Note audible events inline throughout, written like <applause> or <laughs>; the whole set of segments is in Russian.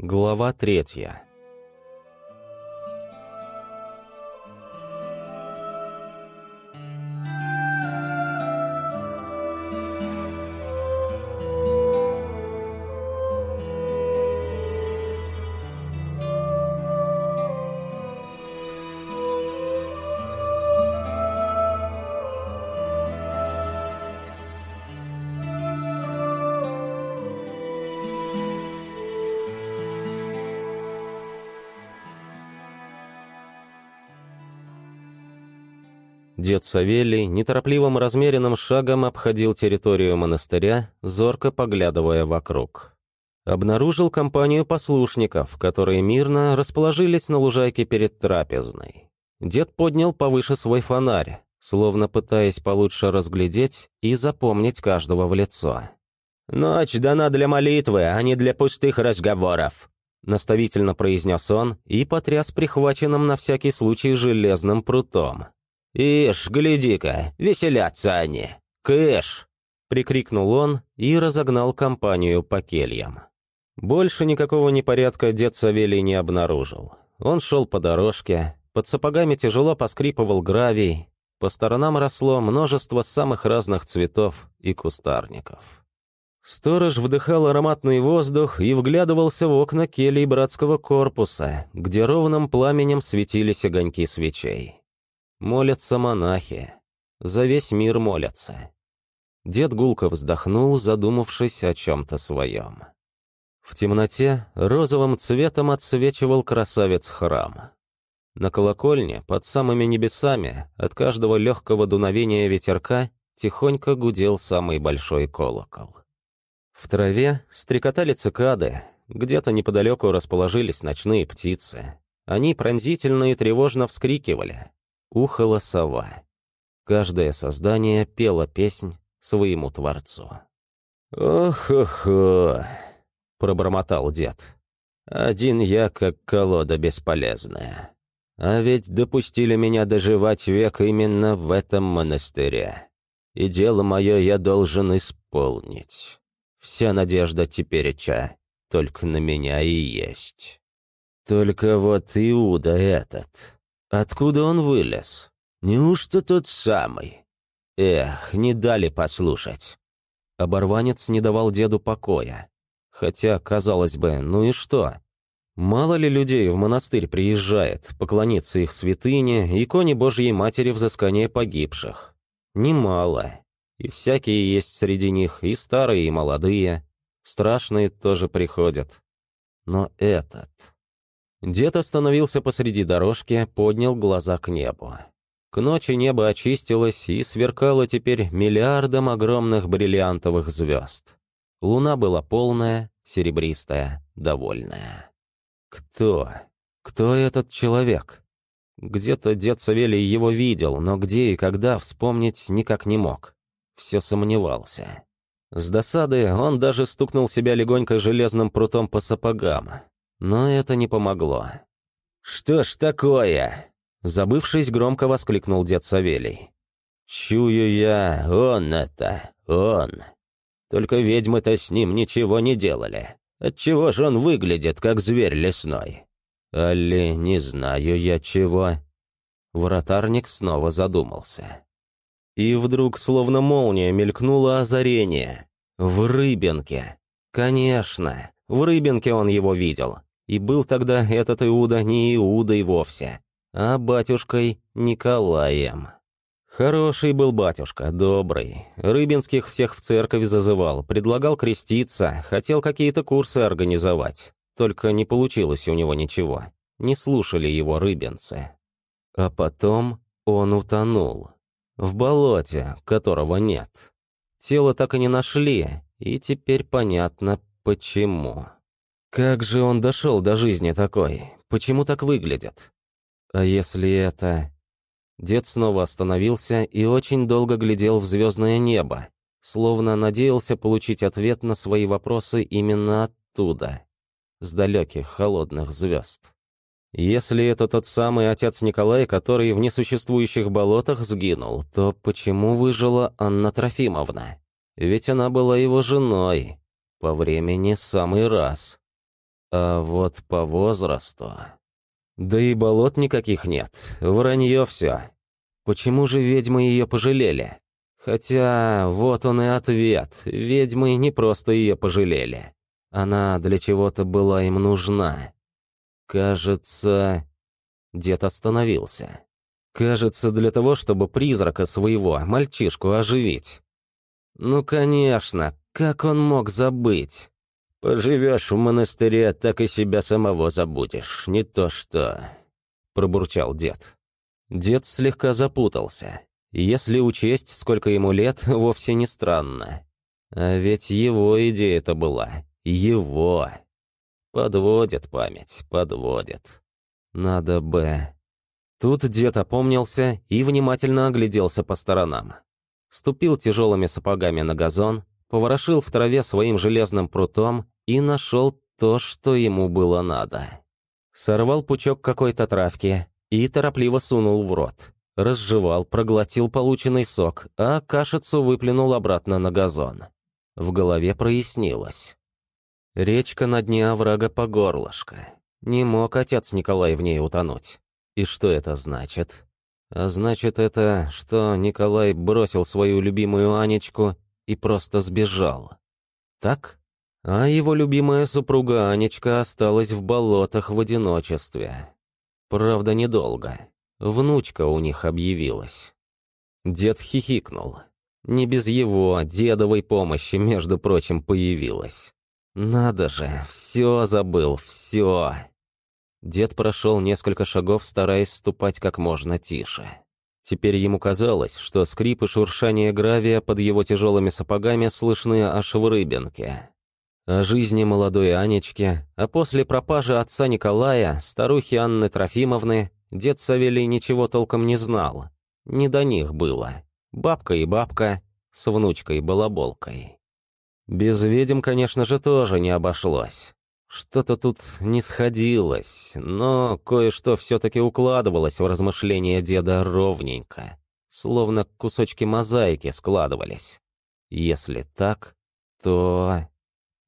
Глава третья. Дед Савелий неторопливым размеренным шагом обходил территорию монастыря, зорко поглядывая вокруг. Обнаружил компанию послушников, которые мирно расположились на лужайке перед трапезной. Дед поднял повыше свой фонарь, словно пытаясь получше разглядеть и запомнить каждого в лицо. «Ночь дана для молитвы, а не для пустых разговоров», наставительно произнес он и потряс прихваченным на всякий случай железным прутом. «Ишь, гляди-ка, веселятся они! Кыш!» — прикрикнул он и разогнал компанию по кельям. Больше никакого непорядка дед Савелий не обнаружил. Он шел по дорожке, под сапогами тяжело поскрипывал гравий, по сторонам росло множество самых разных цветов и кустарников. Сторож вдыхал ароматный воздух и вглядывался в окна келий братского корпуса, где ровным пламенем светились огоньки свечей. Молятся монахи. За весь мир молятся. Дед гулко вздохнул, задумавшись о чем-то своем. В темноте розовым цветом отсвечивал красавец храм. На колокольне, под самыми небесами, от каждого легкого дуновения ветерка, тихонько гудел самый большой колокол. В траве стрекотали цикады, где-то неподалеку расположились ночные птицы. Они пронзительно и тревожно вскрикивали, ухала сова. Каждое создание пело песнь своему Творцу. «Ох-ох-ох», — пробормотал дед. «Один я как колода бесполезная. А ведь допустили меня доживать век именно в этом монастыре. И дело мое я должен исполнить. Вся надежда тепереча только на меня и есть. Только вот Иуда этот...» Откуда он вылез? Неужто тот самый? Эх, не дали послушать. Оборванец не давал деду покоя. Хотя, казалось бы, ну и что? Мало ли людей в монастырь приезжает, поклониться их святыне, иконе Божьей Матери взыскания погибших. Немало. И всякие есть среди них, и старые, и молодые. Страшные тоже приходят. Но этот... Дед остановился посреди дорожки, поднял глаза к небу. К ночи небо очистилось и сверкало теперь миллиардом огромных бриллиантовых звезд. Луна была полная, серебристая, довольная. Кто? Кто этот человек? Где-то дед Савелий его видел, но где и когда вспомнить никак не мог. Все сомневался. С досады он даже стукнул себя легонько железным прутом по сапогам. Но это не помогло. «Что ж такое?» Забывшись, громко воскликнул дед Савелий. «Чую я, он это, он. Только ведьмы-то с ним ничего не делали. Отчего же он выглядит, как зверь лесной? Али, не знаю я чего». Вратарник снова задумался. И вдруг, словно молния, мелькнуло озарение. В Рыбинке. Конечно, в Рыбинке он его видел. И был тогда этот Иуда не Иудой вовсе, а батюшкой Николаем. Хороший был батюшка, добрый. Рыбинских всех в церковь зазывал, предлагал креститься, хотел какие-то курсы организовать. Только не получилось у него ничего. Не слушали его рыбинцы. А потом он утонул. В болоте, которого нет. Тело так и не нашли, и теперь понятно, почему. Как же он дошел до жизни такой? Почему так выглядит? А если это... Дед снова остановился и очень долго глядел в звездное небо, словно надеялся получить ответ на свои вопросы именно оттуда, с далеких холодных звезд. Если это тот самый отец Николай, который в несуществующих болотах сгинул, то почему выжила Анна Трофимовна? Ведь она была его женой. По времени самый раз. А вот по возрасту... Да и болот никаких нет, вранье все. Почему же ведьмы ее пожалели? Хотя вот он и ответ, ведьмы не просто ее пожалели. Она для чего-то была им нужна. Кажется... Дед остановился. Кажется, для того, чтобы призрака своего, мальчишку, оживить. Ну, конечно, как он мог забыть? «Поживешь в монастыре, так и себя самого забудешь, не то что...» — пробурчал дед. Дед слегка запутался. Если учесть, сколько ему лет, <laughs> вовсе не странно. А ведь его идея это была. Его. Подводит память, подводит. Надо бы... Тут дед опомнился и внимательно огляделся по сторонам. Ступил тяжелыми сапогами на газон, поворошил в траве своим железным прутом и нашел то, что ему было надо. Сорвал пучок какой-то травки и торопливо сунул в рот. Разжевал, проглотил полученный сок, а кашицу выплюнул обратно на газон. В голове прояснилось. Речка на дне оврага по горлышко. Не мог отец Николай в ней утонуть. И что это значит? А значит это, что Николай бросил свою любимую Анечку и просто сбежал. Так? А его любимая супруга Анечка осталась в болотах в одиночестве. Правда, недолго. Внучка у них объявилась. Дед хихикнул. Не без его, дедовой помощи, между прочим, появилась. Надо же, все забыл, все. Дед прошел несколько шагов, стараясь ступать как можно тише. Теперь ему казалось, что скрип и шуршание гравия под его тяжелыми сапогами слышны аж в рыбинке. О жизни молодой Анечки, а после пропажи отца Николая, старухи Анны Трофимовны, дед Савелий ничего толком не знал. Не до них было. Бабка и бабка с внучкой-балаболкой. Без ведьм, конечно же, тоже не обошлось. Что-то тут не сходилось, но кое-что все-таки укладывалось в размышления деда ровненько, словно кусочки мозаики складывались. Если так, то...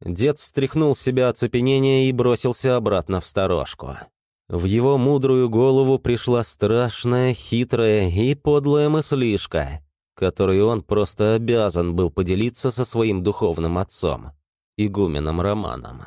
Дед встряхнул себя оцепенение и бросился обратно в сторожку. В его мудрую голову пришла страшная, хитрая и подлая мыслишка, которой он просто обязан был поделиться со своим духовным отцом, игуменом Романом.